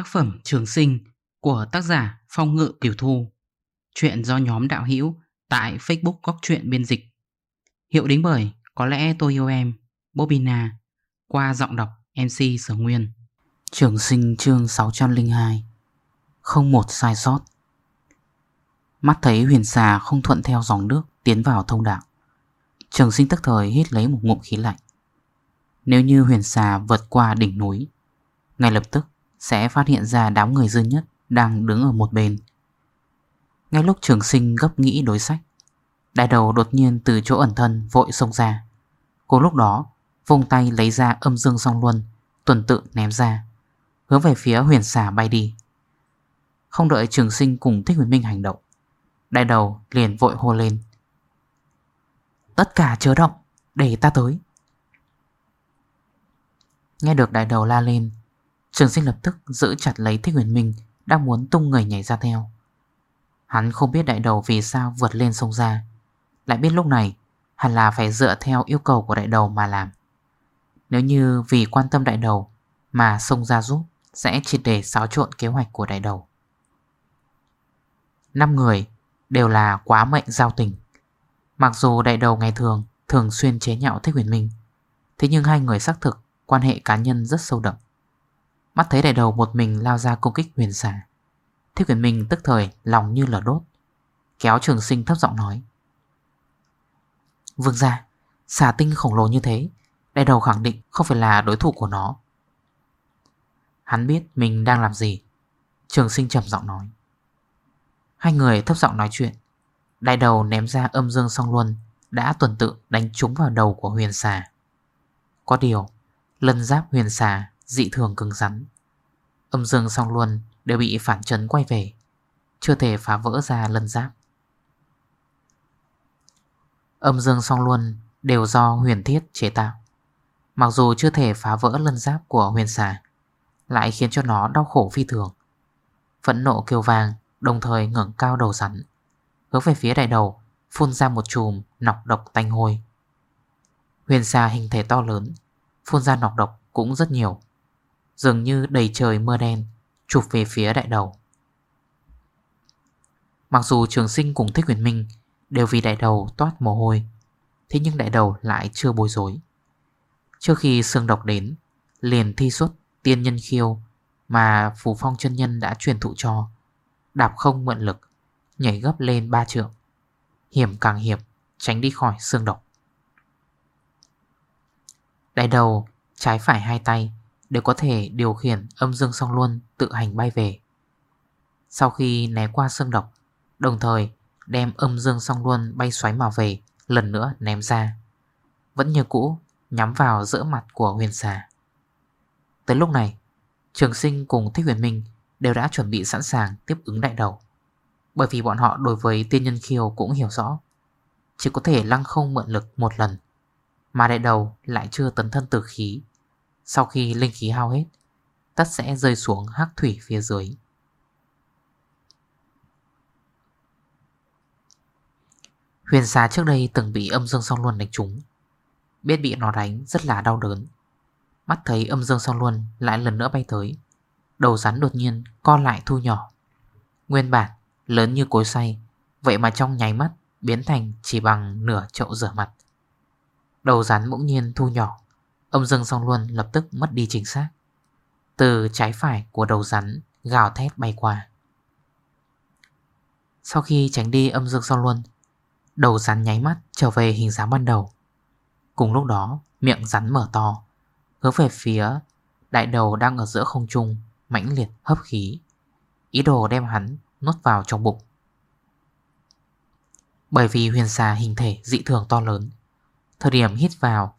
tác phẩm Trường Sinh của tác giả Phong Ngự Kiều Thu. Chuyện do nhóm đạo hữu tại Facebook Góc Chuyện Biên Dịch. Hiệu đính bởi Có lẽ tôi yêu em, Bobina, qua giọng đọc MC Sở Nguyên. Trường Sinh chương 602 Không một sai sót Mắt thấy huyền xà không thuận theo dòng nước tiến vào thông đạo. Trường sinh tức thời hít lấy một ngụm khí lạnh. Nếu như huyền xà vượt qua đỉnh núi, ngay lập tức sẽ phát hiện ra đám người dư nhất đang đứng ở một bên. Ngay lúc trường sinh gấp nghĩ đối sách, đại đầu đột nhiên từ chỗ ẩn thân vội xông ra. cô lúc đó, vùng tay lấy ra âm dương song luân, tuần tự ném ra, hướng về phía huyền xà bay đi. Không đợi trường sinh cùng thích huyền minh hành động, đại đầu liền vội hô lên. Tất cả chớ động, để ta tới. Nghe được đại đầu la lên Trường sinh lập tức giữ chặt lấy Thích Huyền Minh, Đang muốn tung người nhảy ra theo. Hắn không biết đại đầu vì sao vượt lên sông ra. Lại biết lúc này, Hẳn là phải dựa theo yêu cầu của đại đầu mà làm. Nếu như vì quan tâm đại đầu Mà sông ra giúp Sẽ triệt để xáo trộn kế hoạch của đại đầu. Năm người đều là quá mệnh giao tình. Mặc dù đại đầu ngày thường Thường xuyên chế nhạo Thích Huyền Minh, Thế nhưng hai người xác thực Quan hệ cá nhân rất sâu đậm. Mắt thấy đại đầu một mình lao ra công kích huyền xà. Thiết quyền minh tức thời lòng như lửa đốt, Kéo trường sinh thấp giọng nói. Vương ra Xà tinh khổng lồ như thế, Đại đầu khẳng định không phải là đối thủ của nó. Hắn biết mình đang làm gì. Trường sinh trầm giọng nói. Hai người thấp giọng nói chuyện. Đại đầu ném ra âm dương song luân, Đã tuần tự đánh trúng vào đầu của huyền xà. Có điều, Lân giáp huyền xà dị thường cứng rắn. Âm dương song luân đều bị phản chấn quay về, Chưa thể phá vỡ ra lân giáp. Âm dương song luân đều do huyền thiết chế tạo. Mặc dù chưa thể phá vỡ lân giáp của huyền xà, Lại khiến cho nó đau khổ phi thường. Phẫn nộ kêu vàng Đồng thời ngẩng cao đầu rắn, Hướng về phía đại đầu, Phun ra một chùm nọc độc tanh hôi. Huyền xà hình thể to lớn, Phun ra nọc độc cũng rất nhiều. Dường như đầy trời mưa đen, Chụp về phía đại đầu. Mặc dù trường sinh cùng Thích Huyền Minh Đều vì đại đầu toát mồ hôi, Thế nhưng đại đầu lại chưa bối rối. Trước khi xương độc đến, Liền thi xuất tiên nhân khiêu Mà Phù Phong chân Nhân đã truyền thụ cho, Đạp không mượn lực, Nhảy gấp lên ba trượng. Hiểm càng hiểm, Tránh đi khỏi xương độc. Đại đầu trái phải hai tay Đều có thể điều khiển âm dương song luôn tự hành bay về. Sau khi né qua xương độc, Đồng thời đem âm dương song luôn bay xoáy mà về, Lần nữa ném ra. Vẫn như cũ, nhắm vào giữa mặt của huyền xà. Tới lúc này, Trường sinh cùng Thích Huyền Minh Đều đã chuẩn bị sẵn sàng tiếp ứng đại đầu. Bởi vì bọn họ đối với tiên nhân khiêu cũng hiểu rõ, Chỉ có thể lăng không mượn lực một lần, Mà đại đầu lại chưa tấn thân tử khí sau khi linh khí hao hết, Tất sẽ rơi xuống hắc thủy phía dưới. Huyền xà trước đây từng bị âm dương song luân đánh trúng. Biết bị nó đánh rất là đau đớn. Mắt thấy âm dương song luân lại lần nữa bay tới. Đầu rắn đột nhiên co lại thu nhỏ. Nguyên bản lớn như cối xay, Vậy mà trong nháy mắt biến thành chỉ bằng nửa chậu rửa mặt. Đầu rắn bỗng nhiên thu nhỏ. Âm dương song luân lập tức mất đi chính xác. Từ trái phải của đầu rắn, Gào thét bay qua. Sau khi tránh đi âm dương song luân Đầu rắn nháy mắt trở về hình dáng ban đầu. Cùng lúc đó, Miệng rắn mở to, Hướng về phía đại đầu đang ở giữa không trung, mãnh liệt, hấp khí. Ý đồ đem hắn nuốt vào trong bụng. Bởi vì huyền xà hình thể dị thường to lớn, Thời điểm hít vào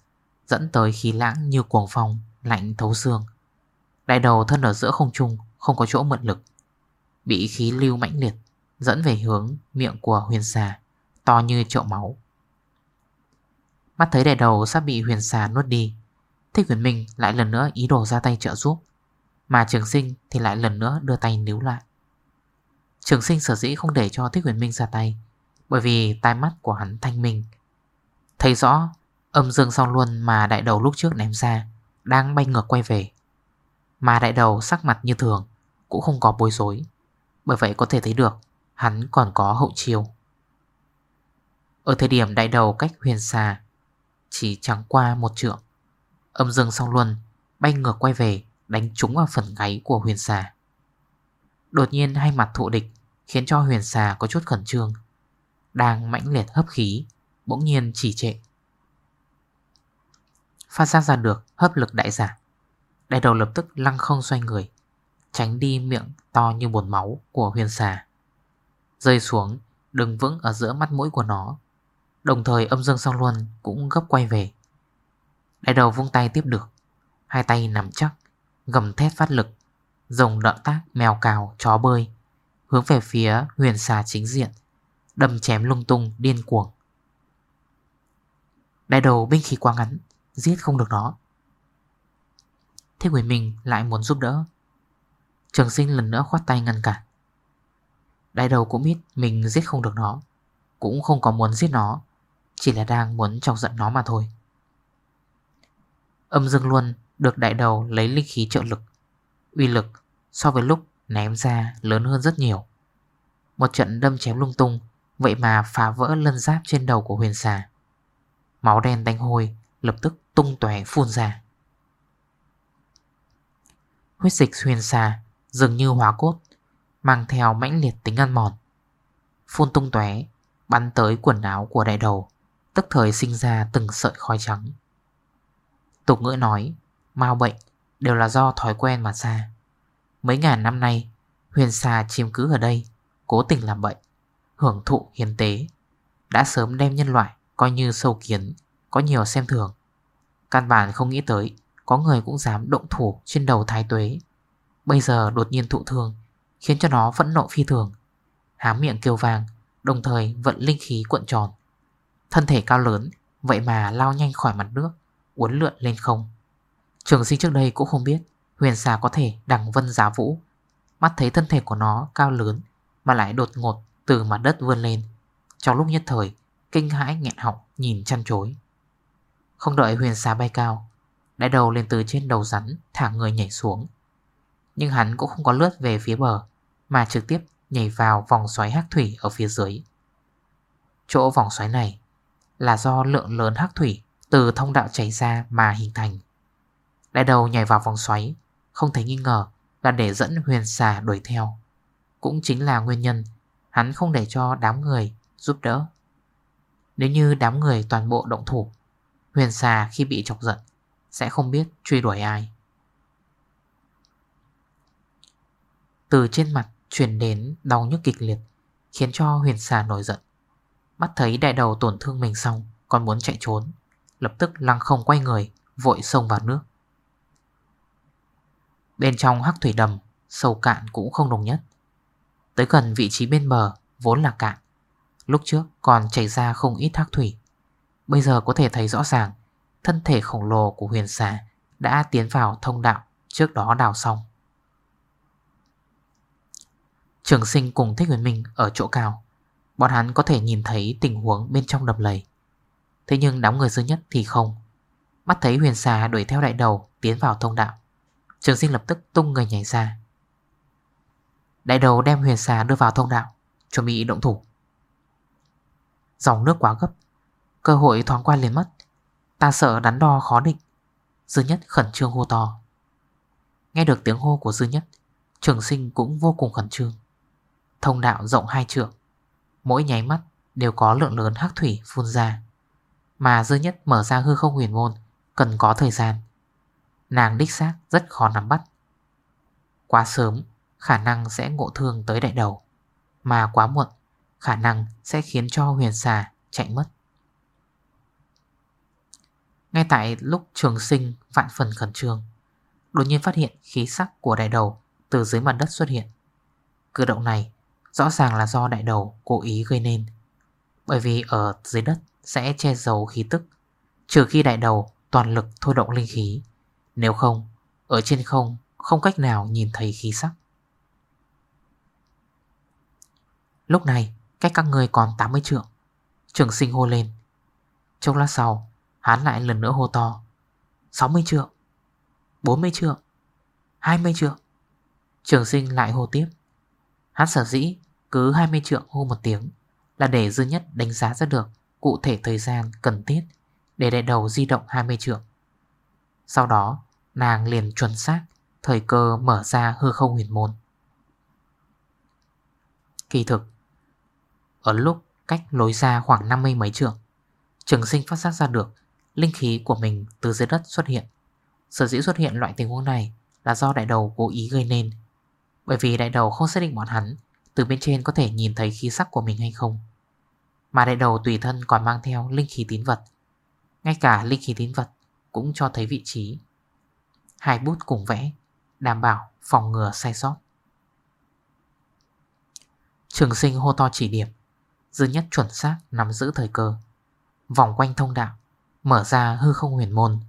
Dẫn tới khí lãng như cuồng phong, Lạnh thấu xương. Đại đầu thân ở giữa không trung, Không có chỗ mượn lực. Bị khí lưu mãnh liệt, Dẫn về hướng miệng của huyền xà, To như chậu máu. Mắt thấy đại đầu sắp bị huyền xà nuốt đi, Thích huyền minh lại lần nữa ý đồ ra tay trợ giúp, Mà trường sinh thì lại lần nữa đưa tay níu lại. Trường sinh sở dĩ không để cho Thích huyền minh ra tay, Bởi vì tai mắt của hắn thanh minh. Thấy rõ Âm dương song luân mà đại đầu lúc trước ném ra, Đang bay ngược quay về. Mà đại đầu sắc mặt như thường, cũng không có bối rối. Bởi vậy có thể thấy được, Hắn còn có hậu chiêu. Ở thời điểm đại đầu cách huyền xà, Chỉ chẳng qua một trượng, Âm dương song luân Bay ngược quay về, Đánh trúng vào phần gáy của huyền xà. Đột nhiên hai mặt thụ địch, Khiến cho huyền xà có chút khẩn trương, Đang mãnh liệt hấp khí, Bỗng nhiên chỉ trệ. Phát giác ra được hấp lực đại giả. Đại đầu lập tức lăng không xoay người, Tránh đi miệng to như bồn máu của huyền xà. Rơi xuống, đứng vững ở giữa mắt mũi của nó, Đồng thời âm dương song luân cũng gấp quay về. Đại đầu vung tay tiếp được, Hai tay nằm chắc, Gầm thét phát lực, Rồng đợn tác mèo cào, chó bơi, Hướng về phía huyền xà chính diện, Đâm chém lung tung điên cuồng. Đại đầu binh khí quá ngắn Giết không được nó Thế quỷ mình lại muốn giúp đỡ. Trường sinh lần nữa khoát tay ngăn cản. Đại đầu cũng biết mình giết không được nó, Cũng không có muốn giết nó, Chỉ là đang muốn chọc giận nó mà thôi. Âm dương luôn được đại đầu lấy linh khí trợ lực, Uy lực so với lúc ném ra lớn hơn rất nhiều. Một trận đâm chém lung tung, Vậy mà phá vỡ lân giáp trên đầu của huyền xà. Máu đen đánh hôi Lập tức tung tóe phun ra. Huyết dịch huyền xà Dường như hóa cốt, Mang theo mãnh liệt tính ăn mòn. Phun tung tóe, Bắn tới quần áo của đại đầu, Tức thời sinh ra từng sợi khói trắng. Tục ngữ nói, mau bệnh đều là do thói quen mà ra. Mấy ngàn năm nay, Huyền xà chiếm cứ ở đây, Cố tình làm bệnh, Hưởng thụ hiến tế, Đã sớm đem nhân loại coi như sâu kiến, Có nhiều xem thường. Căn bản không nghĩ tới, Có người cũng dám động thủ trên đầu thái tuế. Bây giờ đột nhiên thụ thương, Khiến cho nó phẫn nộ phi thường. Hám miệng kêu vàng Đồng thời vận linh khí cuộn tròn. Thân thể cao lớn, Vậy mà lao nhanh khỏi mặt nước, Uốn lượn lên không. Trường sinh trước đây cũng không biết Huyền xà có thể đằng vân giá vũ. Mắt thấy thân thể của nó cao lớn, Mà lại đột ngột từ mặt đất vươn lên. Trong lúc nhất thời, Kinh hãi nghẹn họng nhìn chăn chối. Không đợi huyền xà bay cao Đại đầu lên từ trên đầu rắn Thả người nhảy xuống. Nhưng hắn cũng không có lướt về phía bờ, Mà trực tiếp nhảy vào vòng xoáy hắc thủy Ở phía dưới. Chỗ vòng xoáy này Là do lượng lớn hắc thủy Từ thông đạo chảy ra mà hình thành. Đại đầu nhảy vào vòng xoáy, Không thể nghi ngờ là để dẫn huyền xà đuổi theo. Cũng chính là nguyên nhân Hắn không để cho đám người giúp đỡ. Nếu như đám người toàn bộ động thủ Huyền xà khi bị chọc giận, Sẽ không biết truy đuổi ai. Từ trên mặt truyền đến đau nhức kịch liệt, Khiến cho huyền xà nổi giận. Mắt thấy đại đầu tổn thương mình xong, Còn muốn chạy trốn, Lập tức lăng không quay người, Vội sông vào nước. Bên trong hắc thủy đầm, Sâu cạn cũng không đồng nhất. Tới gần vị trí bên bờ, Vốn là cạn. Lúc trước còn chảy ra không ít hắc thủy Bây giờ có thể thấy rõ ràng, Thân thể khổng lồ của huyền xà Đã tiến vào thông đạo Trước đó đào xong. Trường sinh cùng Thích Huyền Minh Ở chỗ cao, Bọn hắn có thể nhìn thấy tình huống bên trong đầm lầy. Thế nhưng đám người dư nhất thì không. Mắt thấy huyền xà đuổi theo đại đầu Tiến vào thông đạo, Trường sinh lập tức tung người nhảy ra. Đại đầu đem huyền xà đưa vào thông đạo, Chuẩn bị động thủ. Dòng nước quá gấp Cơ hội thoáng qua liền mất. Ta sợ đắn đo khó định. Dư nhất khẩn trương hô to. Nghe được tiếng hô của dư nhất, Trường sinh cũng vô cùng khẩn trương. Thông đạo rộng hai trượng. Mỗi nháy mắt đều có lượng lớn hắc thủy phun ra. Mà dư nhất mở ra hư không huyền môn, Cần có thời gian. Nàng đích xác rất khó nắm bắt. Quá sớm, Khả năng sẽ ngộ thương tới đại đầu. Mà quá muộn, Khả năng sẽ khiến cho huyền xà chạy mất. Ngay tại lúc trường sinh, vạn phần khẩn trương, Đột nhiên phát hiện khí sắc của đại đầu Từ dưới mặt đất xuất hiện. Cử động này rõ ràng là do đại đầu cố ý gây nên, Bởi vì ở dưới đất sẽ che giấu khí tức, Trừ khi đại đầu toàn lực thôi động linh khí. Nếu không, Ở trên không không cách nào nhìn thấy khí sắc. Lúc này, Cách các người còn 80 trượng, Trường sinh hô lên. Trong lát sau Hắn lại lần nữa hô to. 60 trượng. 40 trượng. 20 trượng. Trường sinh lại hô tiếp. Hắn sở dĩ cứ 20 trượng hô một tiếng Là để dư nhất đánh giá ra được Cụ thể thời gian cần thiết Để đại đầu di động 20 trượng. Sau đó, nàng liền chuẩn xác Thời cơ mở ra hư không huyền môn. Kỳ thực, Ở lúc cách lối ra khoảng 50 mấy trượng, Trường sinh phát giác ra được Linh khí của mình từ dưới đất xuất hiện. Sở dĩ xuất hiện loại tình huống này Là do đại đầu cố ý gây nên. Bởi vì đại đầu không xác định bọn hắn Từ bên trên có thể nhìn thấy khí sắc của mình hay không. Mà đại đầu tùy thân còn mang theo linh khí tín vật. Ngay cả linh khí tín vật Cũng cho thấy vị trí. Hai bút cùng vẽ, Đảm bảo phòng ngừa sai sót. Trường sinh hô to chỉ điểm, Dư nhất chuẩn xác nắm giữ thời cơ. Vòng quanh thông đạo Mở ra hư không huyền môn.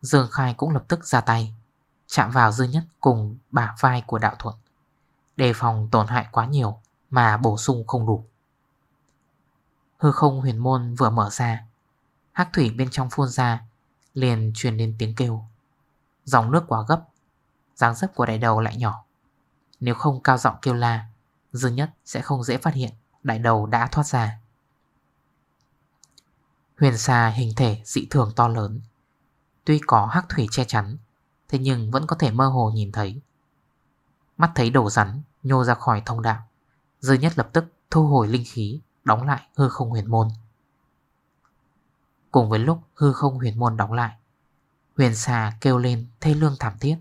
Dương Khai cũng lập tức ra tay, Chạm vào dư nhất cùng bả vai của đạo thuận Đề phòng tổn hại quá nhiều Mà bổ sung không đủ. Hư không huyền môn vừa mở ra, Hắc thủy bên trong phun ra, Liền truyền đến tiếng kêu. Dòng nước quá gấp, dáng dấp của đại đầu lại nhỏ. Nếu không cao giọng kêu la, Dư nhất sẽ không dễ phát hiện Đại đầu đã thoát ra. Huyền xà hình thể dị thường to lớn. Tuy có hắc thủy che chắn, Thế nhưng vẫn có thể mơ hồ nhìn thấy. Mắt thấy đầu rắn Nhô ra khỏi thông đạo, Dư nhất lập tức thu hồi linh khí, Đóng lại hư không huyền môn. Cùng với lúc hư không huyền môn đóng lại, Huyền xà kêu lên thê lương thảm thiết.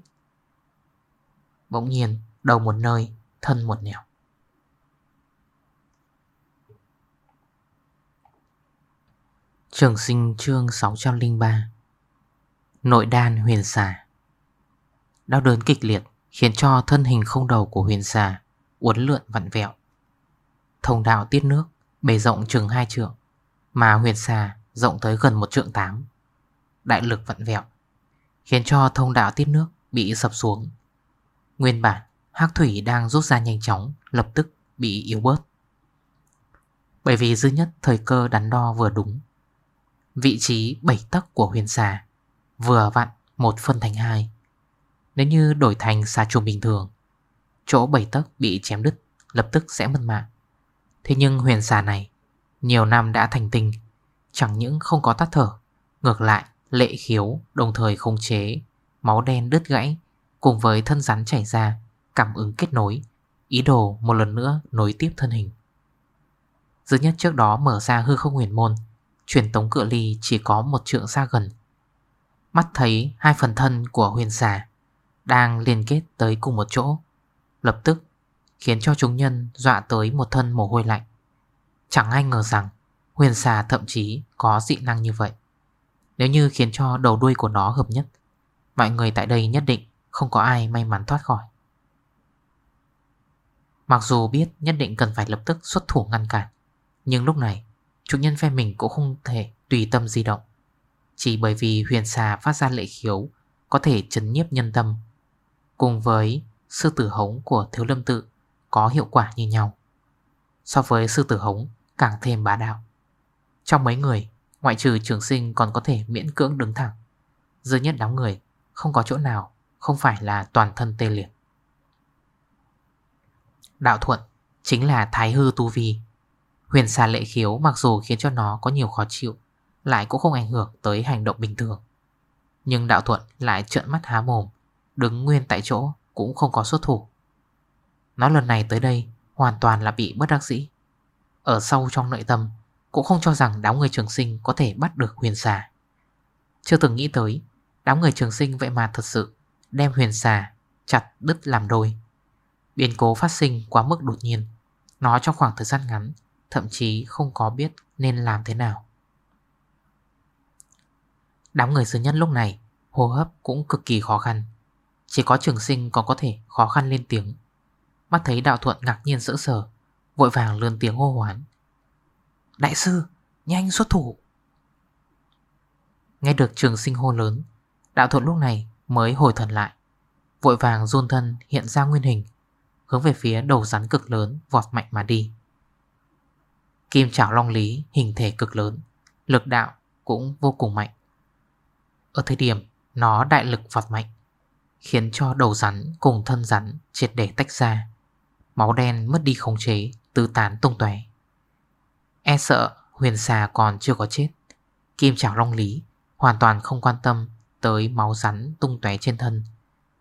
Bỗng nhiên, đầu một nơi, Thân một nẻo. Trường sinh chương 603 Nội đan huyền xà. Đau đớn kịch liệt Khiến cho thân hình không đầu của huyền xà Uốn lượn vặn vẹo. Thông đạo tiết nước, Bề rộng chừng 2 trượng, Mà huyền xà rộng tới gần một trượng 8 Đại lực vặn vẹo, Khiến cho thông đạo tiết nước Bị sập xuống. Nguyên bản, Hắc thủy đang rút ra nhanh chóng, Lập tức bị yếu bớt. Bởi vì duy nhất thời cơ đắn đo vừa đúng Vị trí bảy tấc của huyền xà, Vừa vặn một phân thành hai. Nếu như đổi thành xà trùng bình thường, Chỗ bảy tấc bị chém đứt Lập tức sẽ mất mạng. Thế nhưng huyền xà này, Nhiều năm đã thành tinh, Chẳng những không có tắt thở, Ngược lại lệ khiếu, đồng thời không chế, Máu đen đứt gãy, Cùng với thân rắn chảy ra, Cảm ứng kết nối, Ý đồ một lần nữa nối tiếp thân hình. Dư nhất trước đó mở ra hư không huyền môn Truyền tống cự ly chỉ có một trượng xa gần. Mắt thấy hai phần thân của huyền xà Đang liên kết tới cùng một chỗ, Lập tức khiến cho chúng nhân dọa tới một thân mồ hôi lạnh. Chẳng ai ngờ rằng huyền xà thậm chí có dị năng như vậy. Nếu như khiến cho đầu đuôi của nó hợp nhất, Mọi người tại đây nhất định không có ai may mắn thoát khỏi. Mặc dù biết nhất định cần phải lập tức xuất thủ ngăn cản, Nhưng lúc này Chủ nhân phe mình cũng không thể tùy tâm di động. Chỉ bởi vì huyền xà phát ra lệ khiếu, Có thể chấn nhiếp nhân tâm. Cùng với sư tử hống của thiếu lâm tự, Có hiệu quả như nhau. So với sư tử hống, càng thêm bá đạo. Trong mấy người, Ngoại trừ trường sinh còn có thể miễn cưỡng đứng thẳng. Dư nhất đám người, Không có chỗ nào, Không phải là toàn thân tê liệt. Đạo thuận Chính là thái hư tu vi. Huyền xà lệ khiếu mặc dù khiến cho nó có nhiều khó chịu, Lại cũng không ảnh hưởng tới hành động bình thường. Nhưng đạo thuận lại trợn mắt há mồm, Đứng nguyên tại chỗ cũng không có xuất thủ. Nó lần này tới đây hoàn toàn là bị bất đắc dĩ. Ở sâu trong nội tâm, Cũng không cho rằng đám người trường sinh có thể bắt được huyền xà Chưa từng nghĩ tới, Đám người trường sinh vậy mà thật sự Đem huyền xà chặt đứt làm đôi. Biến cố phát sinh quá mức đột nhiên, Nó trong khoảng thời gian ngắn Thậm chí không có biết nên làm thế nào. Đám người sứ nhân lúc này, Hô hấp cũng cực kỳ khó khăn. Chỉ có trường sinh còn có thể khó khăn lên tiếng. Mắt thấy đạo thuận ngạc nhiên sỡ sờ, Vội vàng lươn tiếng hô hoán. Đại sư, Nhanh xuất thủ. Nghe được trường sinh hô lớn, Đạo thuận lúc này mới hồi thần lại, Vội vàng run thân hiện ra nguyên hình, Hướng về phía đầu rắn cực lớn Vọt mạnh mà đi. Kim chảo long lý hình thể cực lớn, Lực đạo cũng vô cùng mạnh Ở thời điểm, nó đại lực vọt mạnh, Khiến cho đầu rắn cùng thân rắn triệt để tách ra, Máu đen mất đi khống chế, Tứ tán tung tóe. E sợ huyền xà còn chưa có chết, Kim chảo long lý Hoàn toàn không quan tâm Tới máu rắn tung tóe trên thân,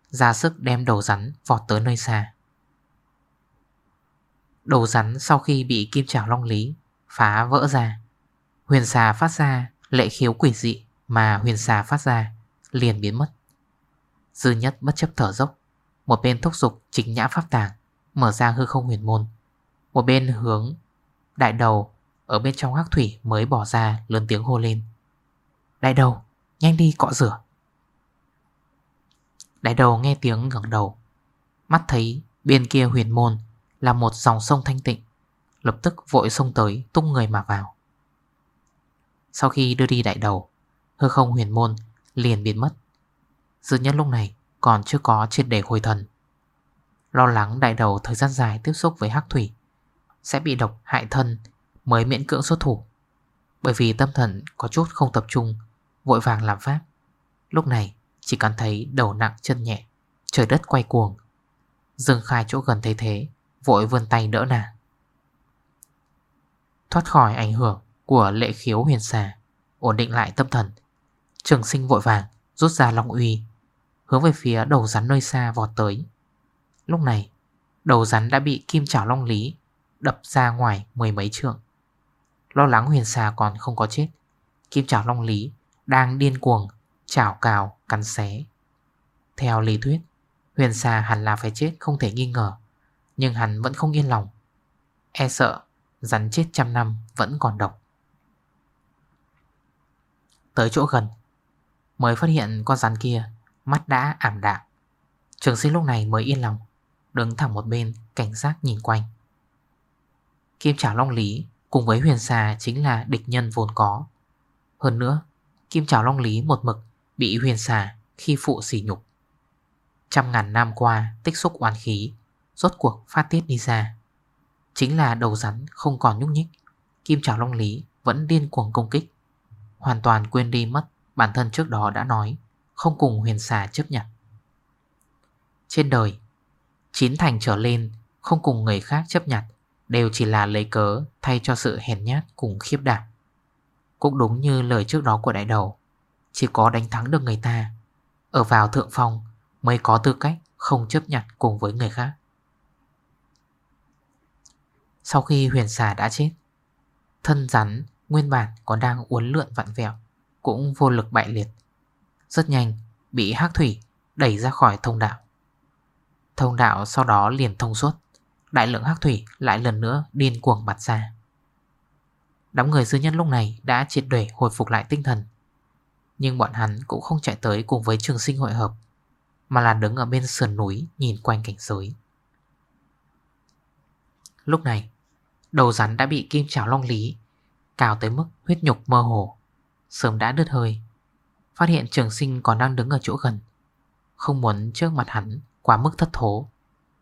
Ra sức đem đầu rắn vọt tới nơi xa Đầu rắn sau khi bị kim chảo long lý Phá vỡ ra. Huyền xà phát ra, lệ khiếu quỷ dị Mà huyền xà phát ra Liền biến mất. Dư nhất bất chấp thở dốc, Một bên thúc dục chính nhã pháp tàng, Mở ra hư không huyền môn. Một bên hướng đại đầu Ở bên trong hắc thủy mới bỏ ra lớn tiếng hô lên. Đại đầu, Nhanh đi cọ rửa. Đại đầu nghe tiếng ngẩng đầu, Mắt thấy bên kia huyền môn Là một dòng sông thanh tịnh. Lập tức vội xông tới tung người mà vào. Sau khi đưa đi đại đầu, Hư không huyền môn liền biến mất. Dự nhất lúc này còn chưa có triệt để hồi thần. Lo lắng đại đầu thời gian dài tiếp xúc với hắc thủy Sẽ bị độc hại thân mới miễn cưỡng xuất thủ. Bởi vì tâm thần có chút không tập trung, Vội vàng làm pháp. Lúc này chỉ cảm thấy đầu nặng chân nhẹ, Trời đất quay cuồng. Dương khai chỗ gần thấy thế, Vội vươn tay đỡ nàng. Thoát khỏi ảnh hưởng Của lệ khiếu huyền xà, Ổn định lại tâm thần. Trường sinh vội vàng, rút ra long uy, Hướng về phía đầu rắn nơi xa vọt tới. Lúc này, Đầu rắn đã bị kim chảo long lý Đập ra ngoài mười mấy trượng. Lo lắng huyền xà còn không có chết, Kim chảo long lý Đang điên cuồng Chảo cào, cắn xé. Theo lý thuyết, Huyền xà hẳn là phải chết không thể nghi ngờ, Nhưng hắn vẫn không yên lòng. E sợ Rắn chết trăm năm vẫn còn độc. Tới chỗ gần, Mới phát hiện con rắn kia Mắt đã ảm đạm. Trường sinh lúc này mới yên lòng, Đứng thẳng một bên, cảnh giác nhìn quanh. Kim chảo long lý Cùng với huyền xà chính là địch nhân vốn có. Hơn nữa, Kim chảo long lý một mực Bị huyền xà khi phụ sỉ nhục. Trăm ngàn năm qua Tích xúc oán khí, Rốt cuộc phát tiết đi ra. Chính là đầu rắn không còn nhúc nhích. Kim chảo long lý vẫn điên cuồng công kích. Hoàn toàn quên đi mất, Bản thân trước đó đã nói, Không cùng huyền xà chấp nhận. Trên đời, Chín thành trở lên, Không cùng người khác chấp nhận, Đều chỉ là lấy cớ Thay cho sự hèn nhát cùng khiếp đảm. Cũng đúng như lời trước đó của đại đầu, Chỉ có đánh thắng được người ta, Ở vào thượng phong Mới có tư cách không chấp nhận cùng với người khác. Sau khi huyền xà đã chết, Thân rắn, nguyên bản còn đang uốn lượn vặn vẹo, cũng vô lực bại liệt. Rất nhanh, bị hắc thủy đẩy ra khỏi thông đạo. Thông đạo sau đó liền thông suốt, Đại lượng hắc thủy lại lần nữa điên cuồng bật ra. Đám người dư nhân lúc này đã triệt để hồi phục lại tinh thần, Nhưng bọn hắn cũng không chạy tới cùng với trường sinh hội hợp, Mà là đứng ở bên sườn núi nhìn quanh cảnh giới. Lúc này, Đầu rắn đã bị kim chảo long lý Cào tới mức huyết nhục mơ hồ. Sớm đã đứt hơi, Phát hiện trường sinh còn đang đứng ở chỗ gần. Không muốn trước mặt hắn Quá mức thất thố,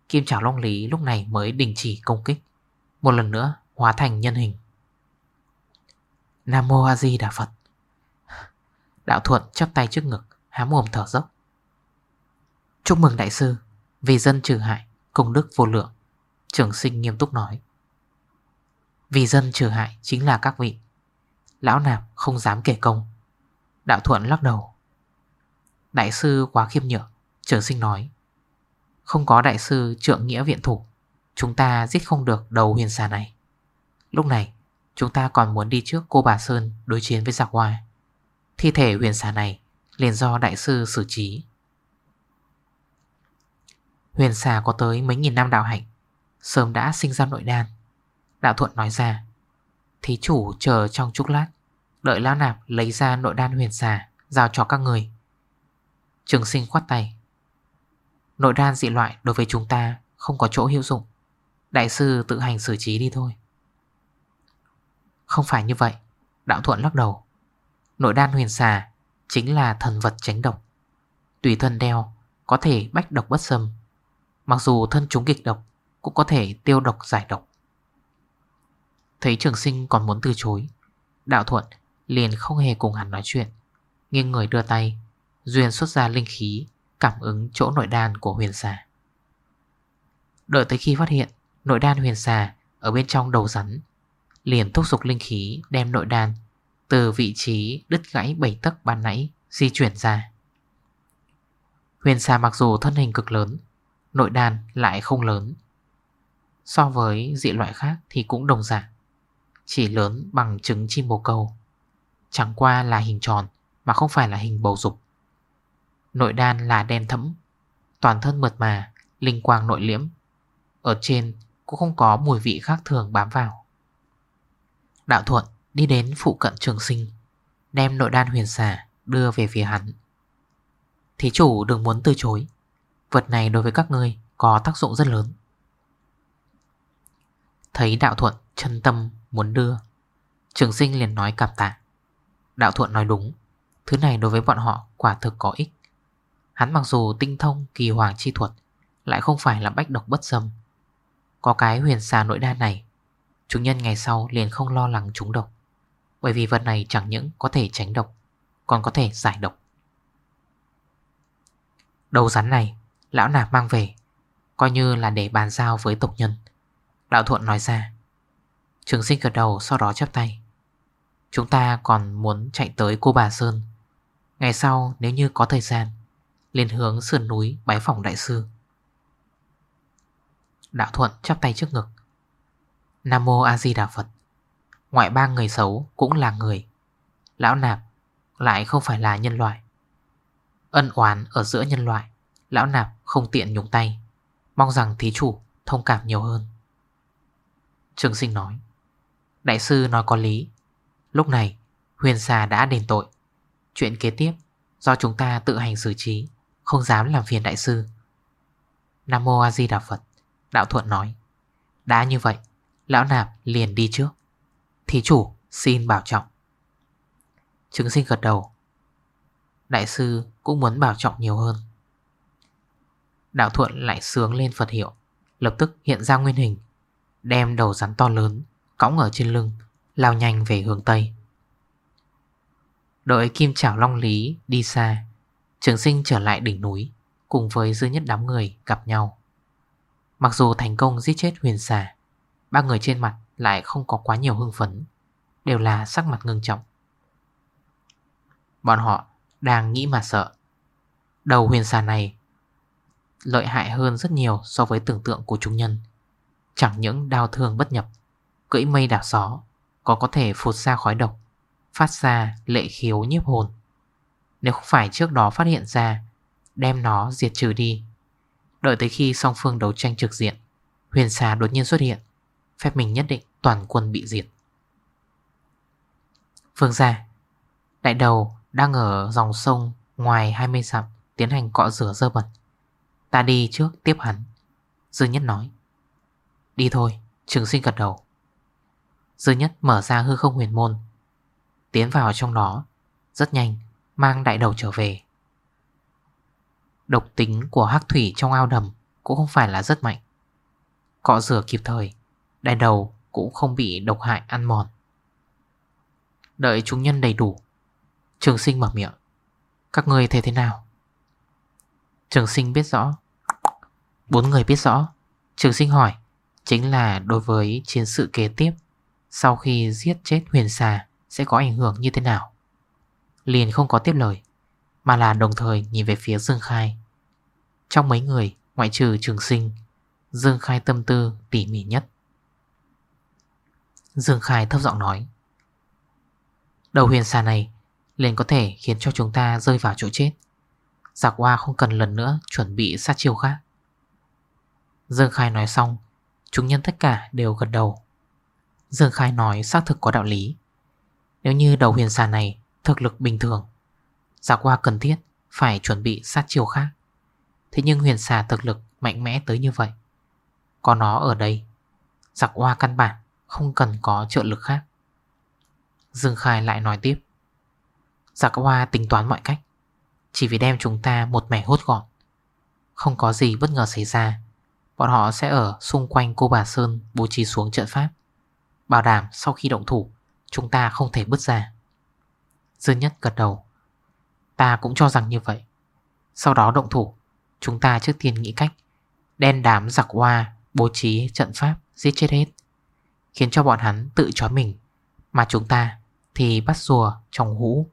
Kim chảo long lý lúc này mới đình chỉ công kích, Một lần nữa hóa thành nhân hình. Nam Mô A Di Đà Phật. Đạo Thuận chắp tay trước ngực, Há mồm thở dốc. Chúc mừng đại sư, Vì dân trừ hại, Công đức vô lượng. Trường sinh nghiêm túc nói. Vì dân trừ hại chính là các vị. Lão nạp không dám kể công. Đạo thuận lắc đầu. Đại sư quá khiêm nhượng, Trường sinh nói. Không có đại sư trượng nghĩa viện thủ, Chúng ta giết không được đầu huyền xà này. Lúc này, Chúng ta còn muốn đi trước cô bà Sơn Đối chiến với giặc hoa. Thi thể huyền xà này liền do đại sư xử trí. Huyền xà có tới mấy nghìn năm đạo hạnh Sớm đã sinh ra nội đan Đạo thuận nói ra, Thí chủ chờ trong chút lát, Đợi lão nạp lấy ra nội đan huyền xà, Giao cho các người. Trường sinh khoát tay, Nội đan dị loại đối với chúng ta Không có chỗ hữu dụng. Đại sư tự hành xử trí đi thôi. Không phải như vậy, Đạo thuận lắc đầu. Nội đan huyền xà Chính là thần vật tránh độc. Tùy thân đeo Có thể bách độc bất xâm. Mặc dù thân chúng kịch độc cũng có thể tiêu độc giải độc. Thấy trường sinh còn muốn từ chối, Đạo thuận liền không hề cùng hắn nói chuyện, Nghiêng người đưa tay, Duyên xuất ra linh khí, cảm ứng chỗ nội đan của huyền xà. Đợi tới khi phát hiện nội đan huyền xà ở bên trong đầu rắn, Liền thúc dục linh khí đem nội đan từ vị trí đứt gãy bảy tấc ban nãy di chuyển ra. Huyền xà mặc dù thân hình cực lớn, Nội đan lại không lớn So với dị loại khác thì cũng đồng dạng, Chỉ lớn bằng trứng chim bồ câu. Chẳng qua là hình tròn Mà không phải là hình bầu dục. Nội đan là đen thẫm, Toàn thân mượt mà, Linh quang nội liễm. Ở trên cũng không có mùi vị khác thường bám vào. Đạo thuận đi đến phụ cận trường sinh, Đem nội đan huyền xà đưa về phía hắn. Thí chủ đừng muốn từ chối, Vật này đối với các ngươi có tác dụng rất lớn. Thấy đạo thuận chân tâm muốn đưa. Trường sinh liền nói cảm tạ. Đạo thuận nói đúng, Thứ này đối với bọn họ quả thực có ích. Hắn mặc dù tinh thông kỳ hoàng chi thuật, Lại không phải là bách độc bất dâm Có cái huyền xà nội đan này Chúng nhân ngày sau liền không lo lắng trúng độc, Bởi vì vật này chẳng những có thể tránh độc, Còn có thể giải độc. Đầu rắn này, Lão nạp mang về, Coi như là để bàn giao với tộc nhân. Đạo thuận nói ra. Trường sinh gật đầu, sau đó chắp tay. Chúng ta còn muốn chạy tới cô bà Sơn. Ngày sau, nếu như có thời gian lên hướng sườn núi bái phòng đại sư. Đạo thuận chắp tay trước ngực. Nam Mô A Di Đà Phật. Ngoại ba người xấu cũng là người. Lão nạp lại không phải là nhân loại. Ân oán ở giữa nhân loại, Lão nạp không tiện nhúng tay. Mong rằng thí chủ thông cảm nhiều hơn. Trường sinh nói. Đại sư nói có lý. Lúc này, huyền xà đã đền tội. Chuyện kế tiếp, Do chúng ta tự hành xử trí, Không dám làm phiền đại sư. Nam Mô A Di Đà Phật, Đạo Thuận nói. Đã như vậy, Lão Nạp liền đi trước. Thí chủ xin bảo trọng. Chứng sinh gật đầu. Đại sư cũng muốn bảo trọng nhiều hơn. Đạo thuận lại sướng lên Phật hiệu, Lập tức hiện ra nguyên hình. Đem đầu rắn to lớn, Cõng ở trên lưng, Lao nhanh về hướng Tây. Đợi kim chảo long lý đi xa, Trường sinh trở lại đỉnh núi, Cùng với dư nhất đám người gặp nhau. Mặc dù thành công giết chết huyền xà, Ba người trên mặt lại không có quá nhiều hưng phấn, Đều là sắc mặt ngưng trọng. Bọn họ đang nghĩ mà sợ. Đầu huyền xà này Lợi hại hơn rất nhiều so với tưởng tượng của chúng nhân. Chẳng những đau thương bất nhập, Cưỡi mây đảo gió, có có thể phụt ra khói độc, Phát ra lệ khiếu nhiếp hồn. Nếu không phải trước đó phát hiện ra, Đem nó diệt trừ đi. Đợi tới khi song phương đấu tranh trực diện, Huyền xà đột nhiên xuất hiện, Phép mình nhất định toàn quân bị diệt. Phương gia, Đại đầu đang ở dòng sông ngoài 20 dặm Tiến hành cọ rửa dơ bẩn. Ta đi trước tiếp hắn dư Nhất nói. Đi thôi, Trường sinh gật đầu. Dư Nhất mở ra hư không huyền môn, Tiến vào trong đó. Rất nhanh, Mang đại đầu trở về. Độc tính của hắc thủy trong ao đầm Cũng không phải là rất mạnh. Cọ rửa kịp thời, Đại đầu cũng không bị độc hại ăn mòn. Đợi chúng nhân đầy đủ, Trường sinh mở miệng. Các người thấy thế nào? Trường sinh biết rõ. Bốn người biết rõ. Trường sinh hỏi. Chính là đối với chiến sự kế tiếp, Sau khi giết chết huyền xà Sẽ có ảnh hưởng như thế nào? Liền không có tiếp lời, Mà là đồng thời nhìn về phía Dương Khai. Trong mấy người, Ngoại trừ trường sinh, Dương Khai tâm tư tỉ mỉ nhất. Dương Khai thấp giọng nói, Đầu huyền xà này liền có thể khiến cho chúng ta rơi vào chỗ chết. Giặc hoa không cần lần nữa chuẩn bị sát chiêu khác. Dương Khai nói xong Chúng nhân tất cả đều gật đầu. Dương Khai nói xác thực có đạo lý. Nếu như đầu huyền xà này Thực lực bình thường Giặc hoa cần thiết phải chuẩn bị sát chiêu khác. Thế nhưng huyền xà thực lực mạnh mẽ tới như vậy, Có nó ở đây Giặc hoa căn bản không cần có trợ lực khác. Dương Khai lại nói tiếp. Giặc hoa tính toán mọi cách, Chỉ vì đem chúng ta một mẻ hốt gọn, Không có gì bất ngờ xảy ra. Bọn họ sẽ ở xung quanh cô bà Sơn bố trí xuống trận pháp. Bảo đảm sau khi động thủ, Chúng ta không thể bước ra. Dương Nhất gật đầu. Ta cũng cho rằng như vậy. Sau đó động thủ, Chúng ta trước tiên nghĩ cách Đen đám giặc hoa Bố trí trận pháp giết chết hết, Khiến cho bọn hắn tự chói mình. Mà chúng ta thì bắt rùa trong hũ.